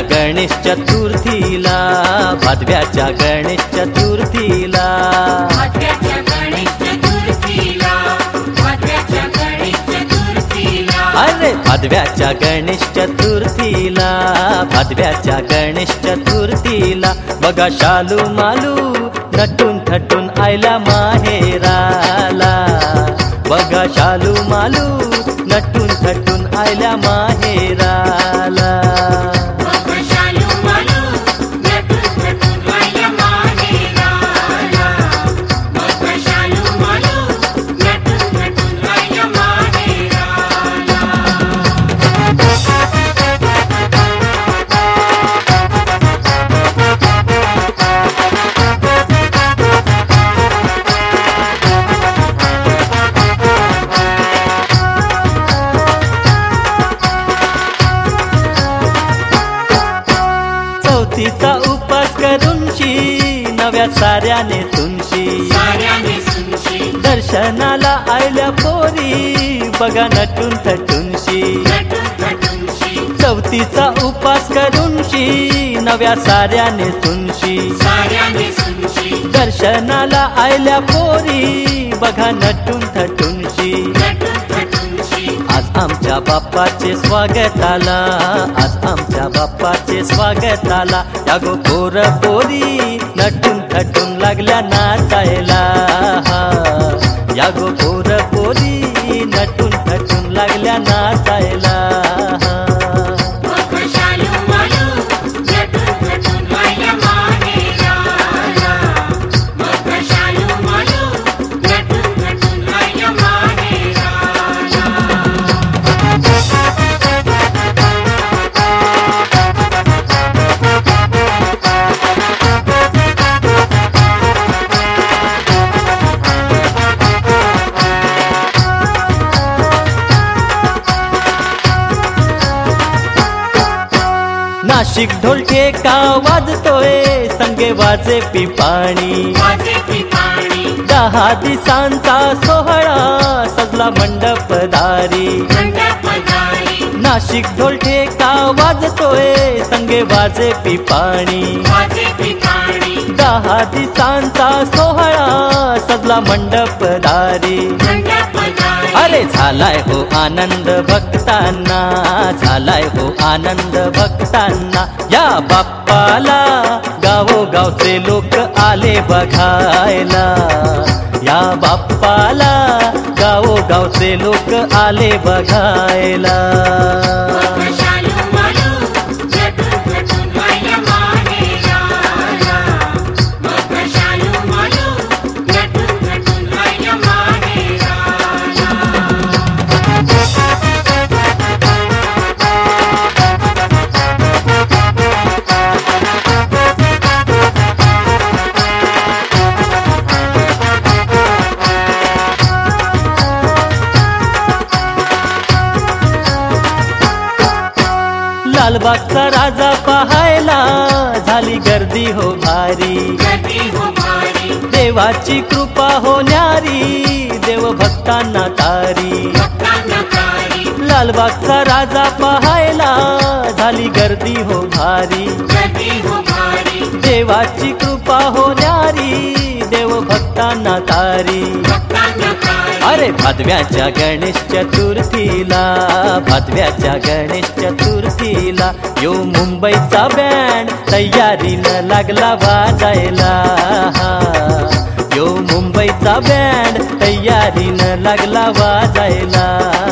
गणेश चतुर्थीला भादव्याच्या गणेश चतुर्थीला. भाद्याच्या गणेश चतुर्थीला अरे भादव्याच्या गणेश चतुर्थीला भादव्याच्या गणेश चतुर्थीला. बघा शालू मालू नटून थटून आयला माहेराला चौथीचा उपास करूनशी नव्या साऱ्याने तुमशी सुनशी दर्शनाला आयल्या पोरी बघा नटून थटूनशी चौथीचा उपास करूनशी नव्या साऱ्याने तुमशी सुनशी दर्शनाला आयल्या पोरी बघा नटून थटूनशी आमच्या बाप्पाचे स्वागताला आज आमच्या बाप्पाचे स्वागताला या गो पोर पोरी नटून थटून लागल्या नाचायला. या गो पोर पोरी नटून थटून लागल्या नाचायला. नाशिक ढोलके का वाजतोय? संगे वाजे पिपाणी. दहा दिसांचा सोहळा सजला मंडप दारी मंडपदारी नाशिक ढोलके का वाजतोय संगे वाजे पिपाणी. दहा दिसांचा सोहळा सजला मंडप दारी. मंडपदारी अरे झालाय हो आनंद भक्तांना झालाय हो आनंद भक्तांना. या बाप्पाला गावोगावचे लोक आले बघायला. गावचे लोक आले बघायला. लालबागचा राजा पाहायला. झाली गर्दी हो भारी. गर्दी हो भारी. देवाची कृपा होणारी. देव भक्तांना तारी. लालबागचा राजा पाहायला. झाली गर्दी हो भारी. गर्दी हो भारी. देवाची कृपा होणारी. देव भक्तांना तारी. अरे भादव्याच्या गणेश चतुर्थीला भादव्याच्या गणेश चतुर्थीला यो मुंबईचा बँड तयारीनं लागला वाजायला. यो मुंबईचा बँड तयारीनं लागला वाजायला.